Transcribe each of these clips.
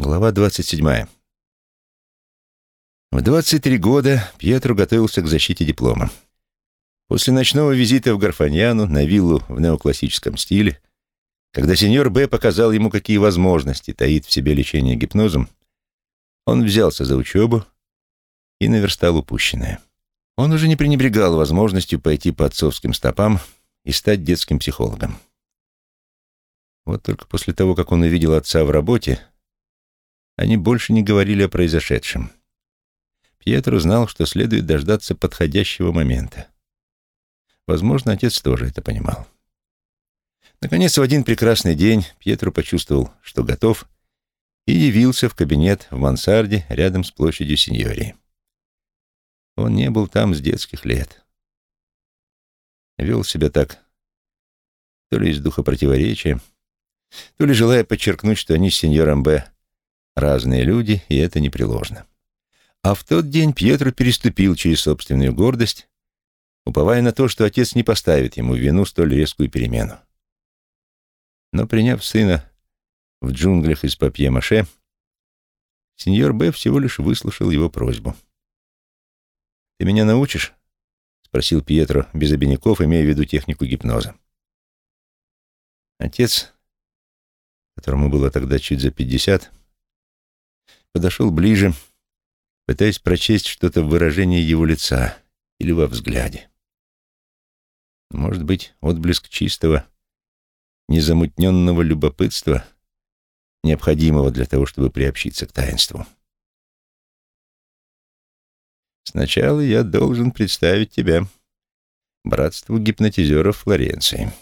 Глава 27. В 23 года Пьетро готовился к защите диплома. После ночного визита в Гарфаньяну на виллу в неоклассическом стиле, когда сеньор Б показал ему, какие возможности таит в себе лечение гипнозом, он взялся за учебу и наверстал упущенное. Он уже не пренебрегал возможностью пойти по отцовским стопам и стать детским психологом. Вот только после того, как он увидел отца в работе, они больше не говорили о произошедшем. Пьетро знал, что следует дождаться подходящего момента. Возможно, отец тоже это понимал. Наконец, в один прекрасный день Пьетро почувствовал, что готов, и явился в кабинет в мансарде рядом с площадью Синьории. Он не был там с детских лет. Вел себя так, то ли из духа противоречия, то ли желая подчеркнуть, что они с сеньором Б разные люди, и это непреложно. А в тот день Пьетро переступил через собственную гордость, уповая на то, что отец не поставит ему в вину столь резкую перемену. Но приняв сына в джунглях из папье-маше, сеньор Б всего лишь выслушал его просьбу. «Ты меня научишь?» — спросил Пьетро без обиняков, имея в виду технику гипноза. Отец, которому было тогда чуть за пятьдесят, подошел ближе, пытаясь прочесть что-то в выражении его лица или во взгляде. Может быть, отблеск чистого, незамутненного любопытства, необходимого для того, чтобы приобщиться к таинству. Сначала я должен представить тебя братству гипнотизеров Флоренции.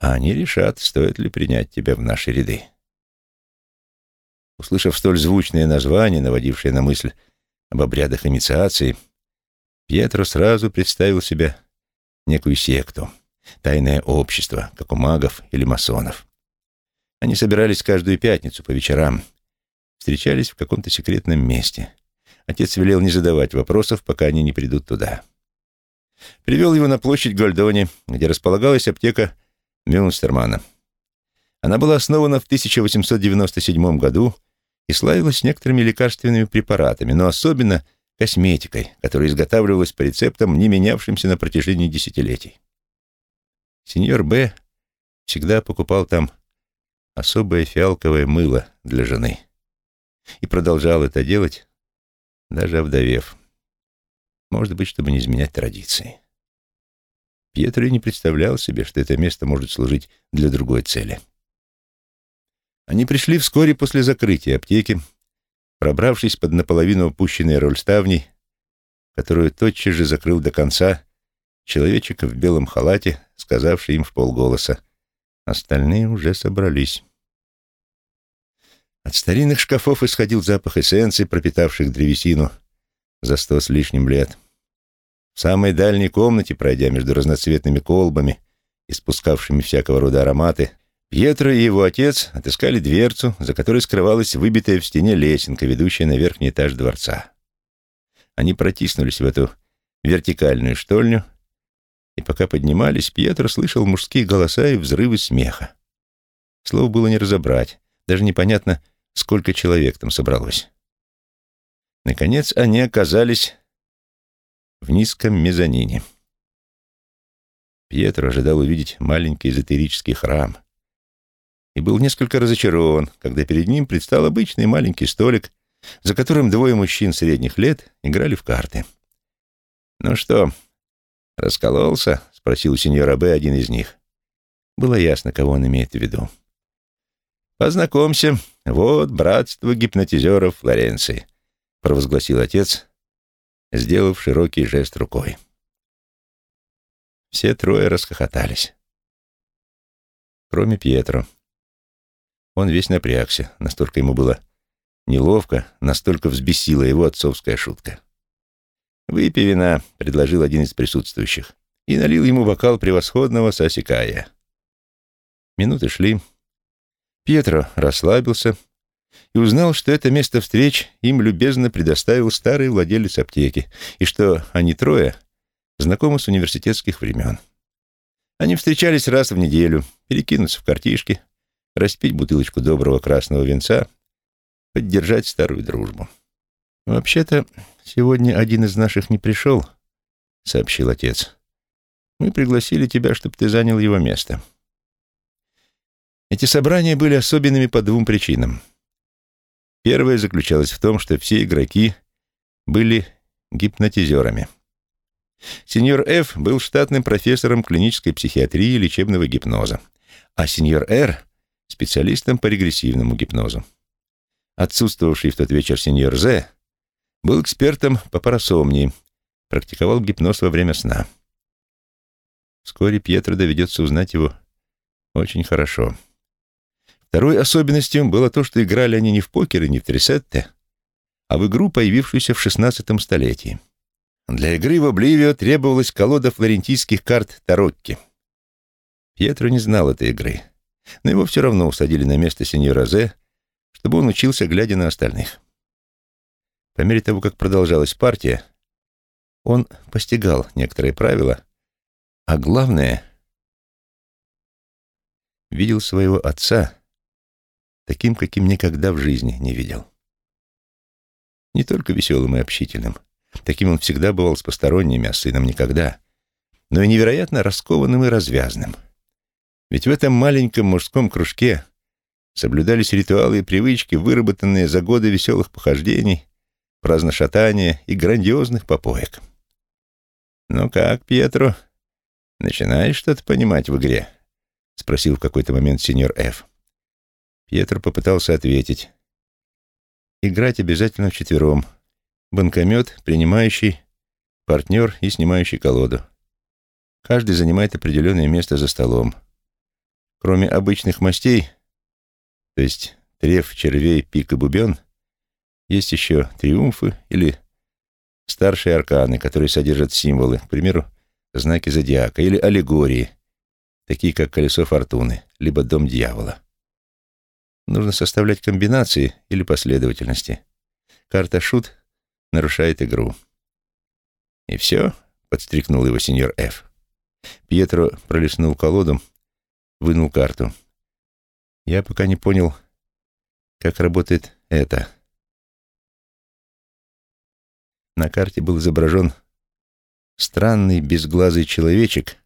А они решат, стоит ли принять тебя в наши ряды. Услышав столь звучное название, наводившее на мысль об обрядах инициации, Пьетро сразу представил себе некую секту, тайное общество, как у магов или масонов. Они собирались каждую пятницу по вечерам, встречались в каком-то секретном месте. Отец велел не задавать вопросов, пока они не придут туда. Привел его на площадь Гольдони, где располагалась аптека Мюнстермана. Она была основана в 1897 году и славилась некоторыми лекарственными препаратами, но особенно косметикой, которая изготавливалась по рецептам, не менявшимся на протяжении десятилетий. Сеньор Б. всегда покупал там особое фиалковое мыло для жены и продолжал это делать, даже овдовев. Может быть, чтобы не изменять традиции. Пьетро не представлял себе, что это место может служить для другой цели. Они пришли вскоре после закрытия аптеки, пробравшись под наполовину опущенные рольставни, которую тотчас же закрыл до конца человечек в белом халате, сказавший им в полголоса «Остальные уже собрались». От старинных шкафов исходил запах эссенций, пропитавших древесину за сто с лишним лет. В самой дальней комнате, пройдя между разноцветными колбами, испускавшими всякого рода ароматы, Пьетро и его отец отыскали дверцу, за которой скрывалась выбитая в стене лесенка, ведущая на верхний этаж дворца. Они протиснулись в эту вертикальную штольню, и пока поднимались, Пьетро слышал мужские голоса и взрывы смеха. Слов было не разобрать, даже непонятно, сколько человек там собралось. Наконец они оказались в низком мезонине. Пьетро ожидал увидеть маленький эзотерический храм — и был несколько разочарован, когда перед ним предстал обычный маленький столик, за которым двое мужчин средних лет играли в карты. «Ну что, раскололся?» — спросил у сеньора Б. один из них. Было ясно, кого он имеет в виду. «Познакомься, вот братство гипнотизеров Флоренции», — провозгласил отец, сделав широкий жест рукой. Все трое расхохотались. Кроме Пьетро. Он весь напрягся, настолько ему было неловко, настолько взбесила его отцовская шутка. «Выпей вина», — предложил один из присутствующих, и налил ему бокал превосходного сосикая. Минуты шли. Пьетро расслабился и узнал, что это место встреч им любезно предоставил старый владелец аптеки, и что они трое знакомы с университетских времен. Они встречались раз в неделю, перекинуться в картишки, распить бутылочку доброго красного винца поддержать старую дружбу. «Вообще-то, сегодня один из наших не пришел», — сообщил отец. «Мы пригласили тебя, чтобы ты занял его место». Эти собрания были особенными по двум причинам. Первая заключалась в том, что все игроки были гипнотизерами. Сеньор Ф. был штатным профессором клинической психиатрии и лечебного гипноза, а сеньор Р. — специалистом по регрессивному гипнозу. Отсутствовавший в тот вечер сеньор З. был экспертом по парасомнии, практиковал гипноз во время сна. Вскоре Пьетро доведется узнать его очень хорошо. Второй особенностью было то, что играли они не в покер и не в тресетте, а в игру, появившуюся в XVI столетии. Для игры в Обливио требовалась колода флорентийских карт Тарокки. Пьетро не знал этой игры, но его все равно усадили на место сеньора Зе, чтобы он учился, глядя на остальных. По мере того, как продолжалась партия, он постигал некоторые правила, а главное — видел своего отца таким, каким никогда в жизни не видел. Не только веселым и общительным, таким он всегда бывал с посторонними, а сыном никогда, но и невероятно раскованным и развязным. Ведь в этом маленьком мужском кружке соблюдались ритуалы и привычки, выработанные за годы веселых похождений, праздношатания и грандиозных попоек. «Ну как, Пьетро, начинаешь что-то понимать в игре?» — спросил в какой-то момент сеньор Ф. Пьетро попытался ответить. Играть обязательно вчетвером. Банкомет, принимающий, партнер и снимающий колоду. Каждый занимает определенное место за столом. Кроме обычных мастей, то есть треф, червей, пик и бубен, есть еще триумфы или старшие арканы, которые содержат символы, к примеру, знаки зодиака, или аллегории, такие как колесо фортуны, либо дом дьявола. Нужно составлять комбинации или последовательности. Карта шут нарушает игру. «И все?» — подстрикнул его сеньор Ф. Пьетро пролистнул колоду, вынул карту. Я пока не понял, как работает это. На карте был изображен странный безглазый человечек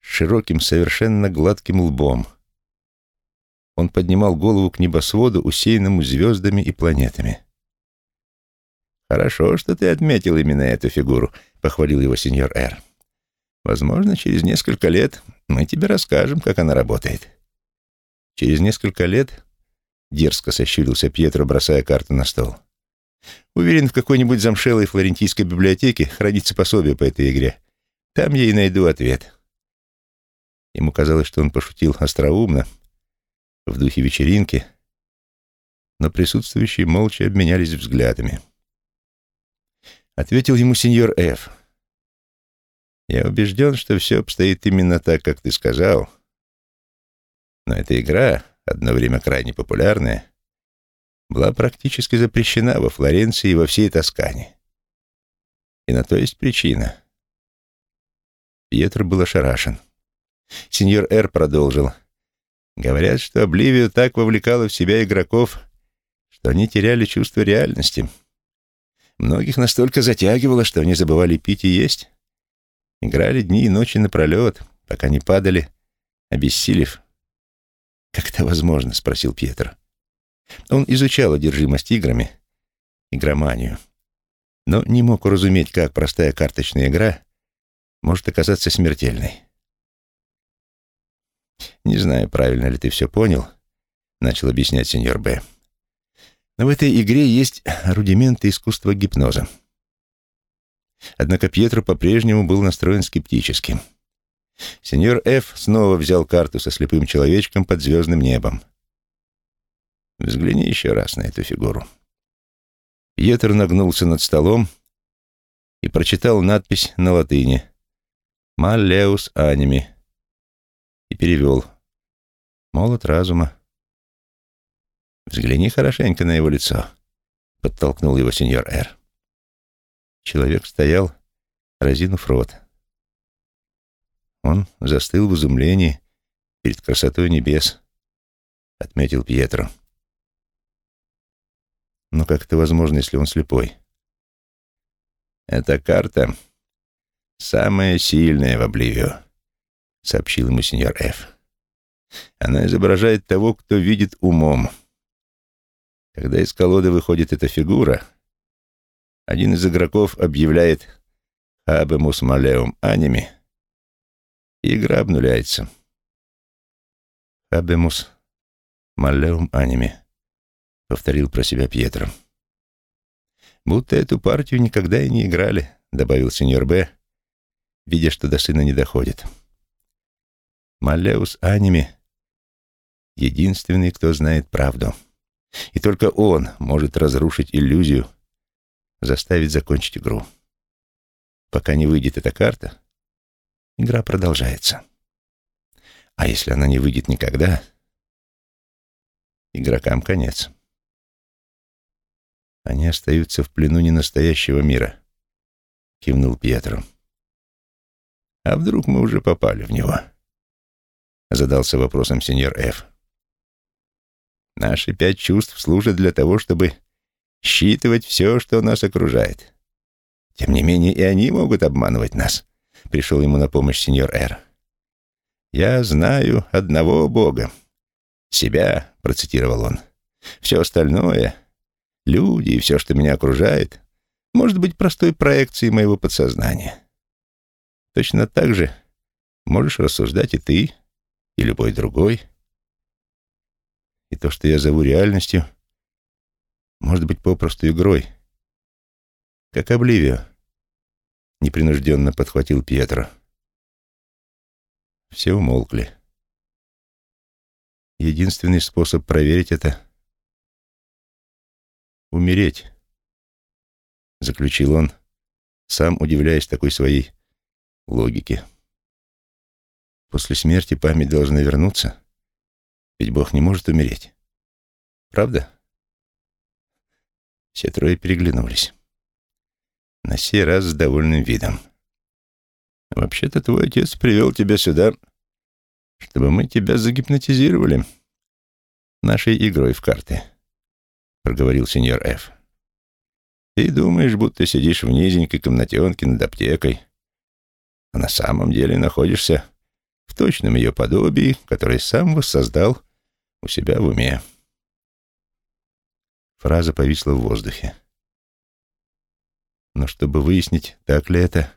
с широким, совершенно гладким лбом — он поднимал голову к небосводу, усеянному звездами и планетами. «Хорошо, что ты отметил именно эту фигуру», — похвалил его сеньор Р. «Возможно, через несколько лет мы тебе расскажем, как она работает». «Через несколько лет?» — дерзко сощурился Пьетро, бросая карту на стол. «Уверен, в какой-нибудь замшелой флорентийской библиотеке хранится пособие по этой игре. Там я и найду ответ». Ему казалось, что он пошутил остроумно, — в духе вечеринки, но присутствующие молча обменялись взглядами. Ответил ему сеньор Ф. «Я убежден, что все обстоит именно так, как ты сказал. Но эта игра, одно время крайне популярная, была практически запрещена во Флоренции и во всей Тоскане. И на то есть причина». Пьетро был ошарашен. Сеньор Р. продолжил. Говорят, что Обливию так вовлекала в себя игроков, что они теряли чувство реальности. Многих настолько затягивало, что они забывали пить и есть. Играли дни и ночи напролет, пока не падали, обессилев. «Как это возможно?» — спросил Пьетр. Он изучал одержимость играми, игроманию, но не мог уразуметь, как простая карточная игра может оказаться смертельной. «Не знаю, правильно ли ты все понял», — начал объяснять сеньор Б. «Но в этой игре есть рудименты искусства гипноза». Однако Пьетро по-прежнему был настроен скептически. Сеньор Ф. снова взял карту со слепым человечком под звездным небом. «Взгляни еще раз на эту фигуру». Пьетро нагнулся над столом и прочитал надпись на латыни «Маллеус аними», и перевел. «Молот разума». «Взгляни хорошенько на его лицо», — подтолкнул его сеньор Р. Человек стоял, разинув рот. Он застыл в изумлении перед красотой небес, — отметил Пьетро. Но как это возможно, если он слепой? «Эта карта самая сильная в Обливио», — сообщил ему сеньор Ф. «Она изображает того, кто видит умом. Когда из колоды выходит эта фигура, один из игроков объявляет «Хабемус малеум аними», и игра обнуляется. «Хабемус малеум аними», — повторил про себя Пьетро. «Будто эту партию никогда и не играли», — добавил сеньор Б., видя, что до сына не доходит. «Малеус аними — единственный, кто знает правду. И только он может разрушить иллюзию, заставить закончить игру. Пока не выйдет эта карта, игра продолжается. А если она не выйдет никогда, игрокам конец. Они остаются в плену ненастоящего мира, кивнул Пьетро. А вдруг мы уже попали в него? Задался вопросом сеньор Ф. Наши пять чувств служат для того, чтобы считывать все, что нас окружает. Тем не менее, и они могут обманывать нас. Пришел ему на помощь сеньор Р. «Я знаю одного Бога. Себя», — процитировал он. «Все остальное, люди и все, что меня окружает, может быть простой проекцией моего подсознания. Точно так же можешь рассуждать и ты, и любой другой. И то, что я зову реальностью, может быть попросту игрой. Как Обливио, непринужденно подхватил Пьетро. Все умолкли. Единственный способ проверить это — умереть, заключил он, сам удивляясь такой своей логике. После смерти память должна вернуться. Ведь Бог не может умереть. Правда? Все трое переглянулись. На сей раз с довольным видом. «Вообще-то твой отец привел тебя сюда, чтобы мы тебя загипнотизировали нашей игрой в карты», — проговорил сеньор Ф. «Ты думаешь, будто сидишь в низенькой комнатенке над аптекой, а на самом деле находишься в точном ее подобии, которое сам воссоздал у себя в уме. Фраза повисла в воздухе. Но чтобы выяснить, так ли это,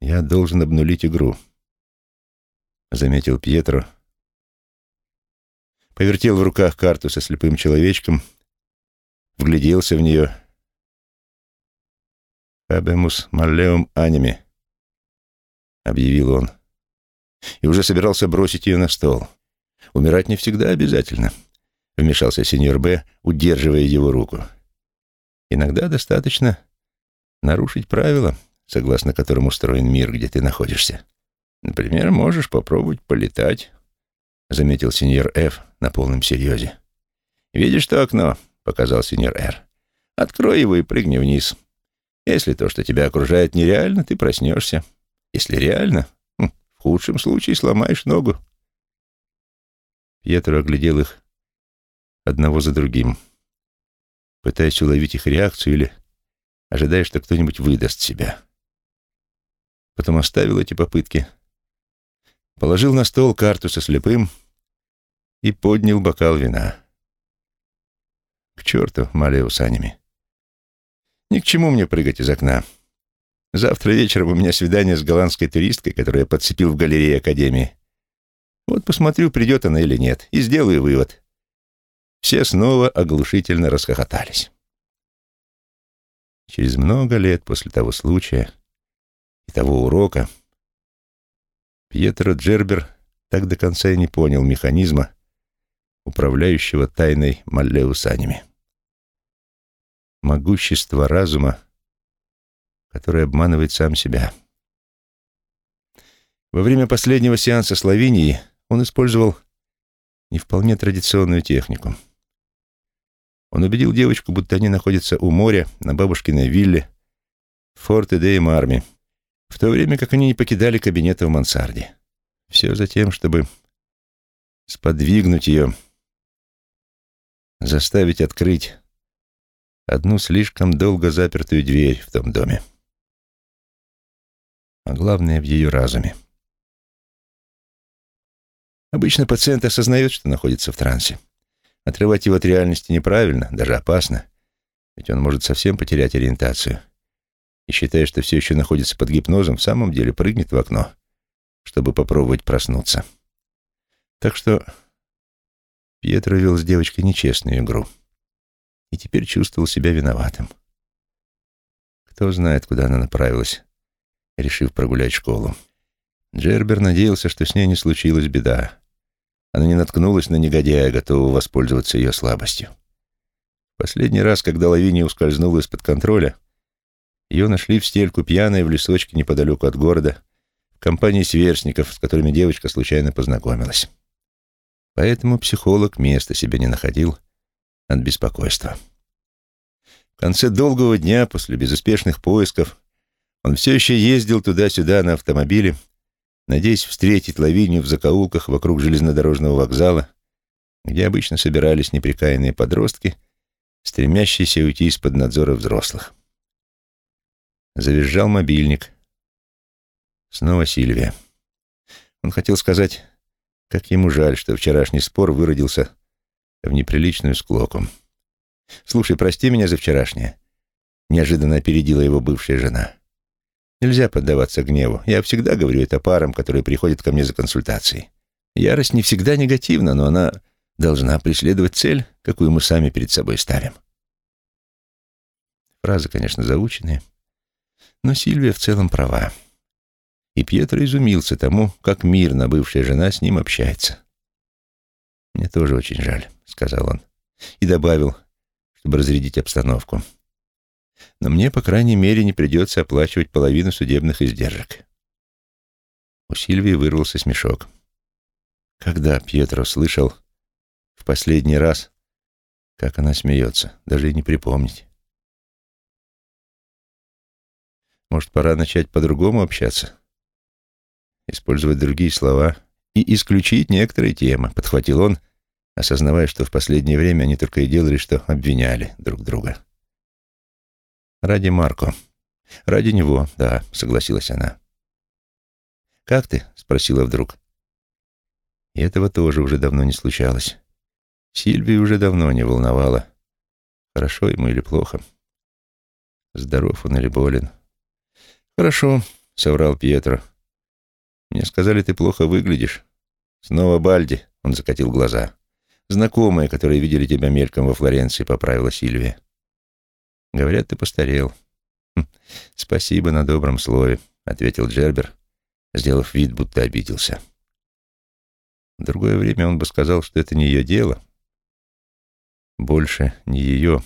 я должен обнулить игру, заметил Пьетро. Повертел в руках карту со слепым человечком, вгляделся в нее. «Хабемус маллеум аниме», — объявил он, и уже собирался бросить ее на стол. Умирать не всегда обязательно, вмешался сеньор Б, удерживая его руку. Иногда достаточно нарушить правила, согласно которым устроен мир, где ты находишься. Например, можешь попробовать полетать, заметил сеньор Ф на полном серьезе. Видишь то окно? показал сеньор Р. Открой его и прыгни вниз. Если то, что тебя окружает, нереально, ты проснешься. Если реально, хм, в худшем случае сломаешь ногу. Пьетро оглядел их одного за другим, пытаясь уловить их реакцию или ожидая, что кто-нибудь выдаст себя. Потом оставил эти попытки, положил на стол карту со слепым и поднял бокал вина. К черту, Малео санями. Ни к чему мне прыгать из окна. Завтра вечером у меня свидание с голландской туристкой, которую я подцепил в галерее Академии. Вот посмотрю, придет она или нет, и сделаю вывод. Все снова оглушительно расхохотались. Через много лет после того случая и того урока Пьетро Джербер так до конца и не понял механизма, управляющего тайной Маллеусанями. Могущество разума, который обманывает сам себя. Во время последнего сеанса Словении он использовал не вполне традиционную технику — он убедил девочку, будто они находятся у моря, на бабушкиной вилле, в Форте-де-Марме, в то время как они не покидали кабинета в мансарде. Все за тем, чтобы сподвигнуть ее заставить открыть одну слишком долго запертую дверь в том доме. А главное, в ее разуме. Обычно пациент осознает, что находится в трансе. Отрывать его от реальности неправильно, даже опасно, ведь он может совсем потерять ориентацию. И считая, что все еще находится под гипнозом, в самом деле прыгнет в окно, чтобы попробовать проснуться. Так что Пьетро вел с девочкой нечестную игру и теперь чувствовал себя виноватым. Кто знает, куда она направилась, решив прогулять школу. Джербер надеялся, что с ней не случилась беда. Она не наткнулась на негодяя, готового воспользоваться ее слабостью. Последний раз, когда Лавиния ускользнула из-под контроля, ее нашли в стельку пьяной в лесочке неподалеку от города, в компании сверстников, с которыми девочка случайно познакомилась. Поэтому психолог места себе не находил от беспокойства. В конце долгого дня, после безуспешных поисков, он все еще ездил туда-сюда на автомобиле, надеясь встретить Лавинию в закоулках вокруг железнодорожного вокзала, где обычно собирались неприкаянные подростки, стремящиеся уйти из-под надзора взрослых. Завизжал мобильник. Снова Сильвия. Он хотел сказать, как ему жаль, что вчерашний спор выродился в неприличную склоку. «Слушай, прости меня за вчерашнее», — неожиданно опередила его бывшая жена. Нельзя поддаваться гневу. Я всегда говорю это парам, которые приходят ко мне за консультацией. Ярость не всегда негативна, но она должна преследовать цель, какую мы сами перед собой ставим. Фразы, конечно, заученные, но Сильвия в целом права. И Пьетро изумился тому, как мирно бывшая жена с ним общается. «Мне тоже очень жаль», — сказал он. И добавил, чтобы разрядить обстановку но мне, по крайней мере, не придется оплачивать половину судебных издержек. У Сильвии вырвался смешок. Когда Пьетро слышал в последний раз, как она смеется, даже и не припомнить. Может, пора начать по-другому общаться? Использовать другие слова и исключить некоторые темы, подхватил он, осознавая, что в последнее время они только и делали, что обвиняли друг друга. Ради Марко. Ради него, да, согласилась она. «Как ты?» — спросила вдруг. И этого тоже уже давно не случалось. Сильвии уже давно не волновало, хорошо ему или плохо. Здоров он или болен. «Хорошо», — соврал Пьетро. «Мне сказали, ты плохо выглядишь». «Снова Бальди», — он закатил глаза. «Знакомые, которые видели тебя мельком во Флоренции», — поправила Сильвия. Говорят, ты постарел. Хм, спасибо на добром слове, ответил Джербер, сделав вид, будто обиделся. В другое время он бы сказал, что это не ее дело. Больше не ее.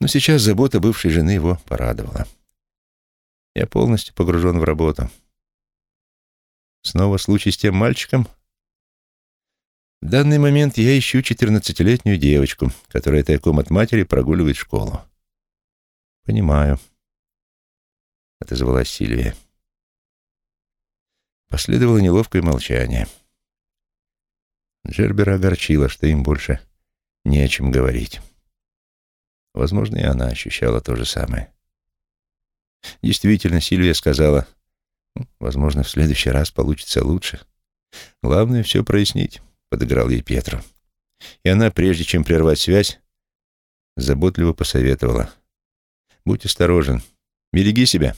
Но сейчас забота бывшей жены его порадовала. Я полностью погружен в работу. Снова случай с тем мальчиком — в данный момент я ищу четырнадцатилетнюю девочку, которая тайком от матери прогуливает школу. Понимаю, отозвалась Сильвия. Последовало неловкое молчание. Джербера огорчило, что им больше не о чем говорить. Возможно, и она ощущала то же самое. Действительно, Сильвия сказала, «Ну, возможно, в следующий раз получится лучше. Главное — все прояснить подыграл ей Петр. И она, прежде чем прервать связь, заботливо посоветовала. «Будь осторожен, береги себя».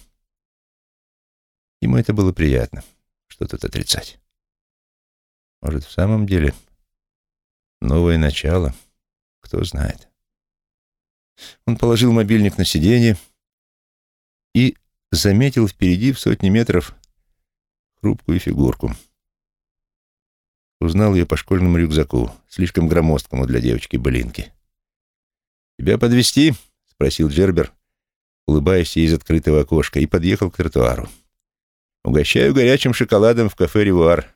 Ему это было приятно. Что тут отрицать? Может, в самом деле новое начало? Кто знает. Он положил мобильник на сиденье и заметил впереди в сотни метров хрупкую фигурку. Узнал ее по школьному рюкзаку, слишком громоздкому для девочки Блинки. «Тебя подвести? спросил Джербер, улыбаясь из открытого окошка, и подъехал к тротуару. «Угощаю горячим шоколадом в кафе «Ревуар».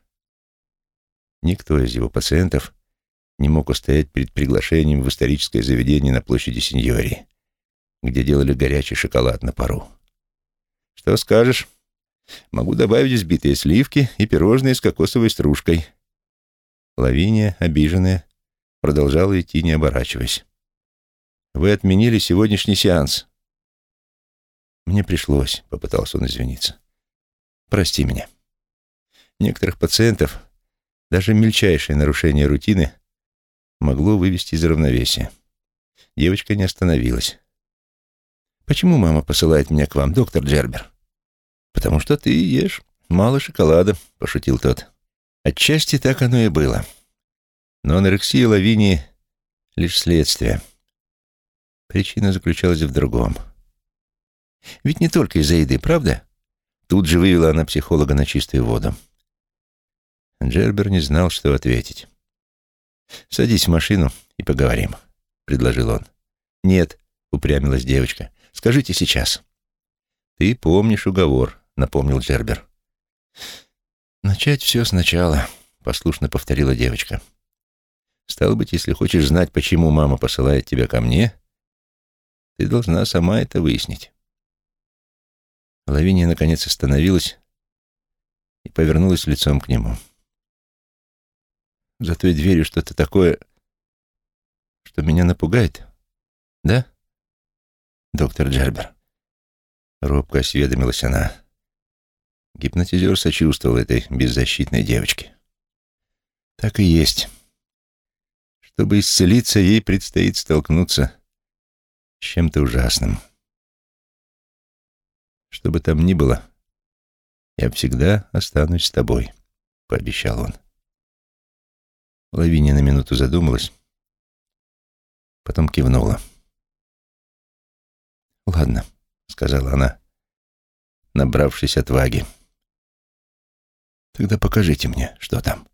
Никто из его пациентов не мог устоять перед приглашением в историческое заведение на площади Синьори, где делали горячий шоколад на пару. «Что скажешь? Могу добавить взбитые сливки и пирожные с кокосовой стружкой». Лавиния, обиженная, продолжала идти, не оборачиваясь. «Вы отменили сегодняшний сеанс». «Мне пришлось», — попытался он извиниться. «Прости меня. Некоторых пациентов даже мельчайшее нарушение рутины могло вывести из равновесия. Девочка не остановилась. «Почему мама посылает меня к вам, доктор Джербер?» «Потому что ты ешь мало шоколада», — пошутил тот. Отчасти так оно и было. Но анорексия Лавинии — лишь следствие. Причина заключалась в другом. Ведь не только из-за еды, правда? Тут же вывела она психолога на чистую воду. Джербер не знал, что ответить. «Садись в машину и поговорим», — предложил он. «Нет», — упрямилась девочка. «Скажите сейчас». «Ты помнишь уговор», — напомнил Джербер. «Начать все сначала», — послушно повторила девочка. «Стало быть, если хочешь знать, почему мама посылает тебя ко мне, ты должна сама это выяснить». Лавиния наконец остановилась и повернулась лицом к нему. «За той дверью что-то такое, что меня напугает, да, доктор Джербер?» Робко осведомилась она. Гипнотизер сочувствовал этой беззащитной девочке. Так и есть. Чтобы исцелиться, ей предстоит столкнуться с чем-то ужасным. Что бы там ни было, я всегда останусь с тобой, — пообещал он. Лавиния на минуту задумалась, потом кивнула. «Ладно», — сказала она, набравшись отваги. Тогда покажите мне, что там.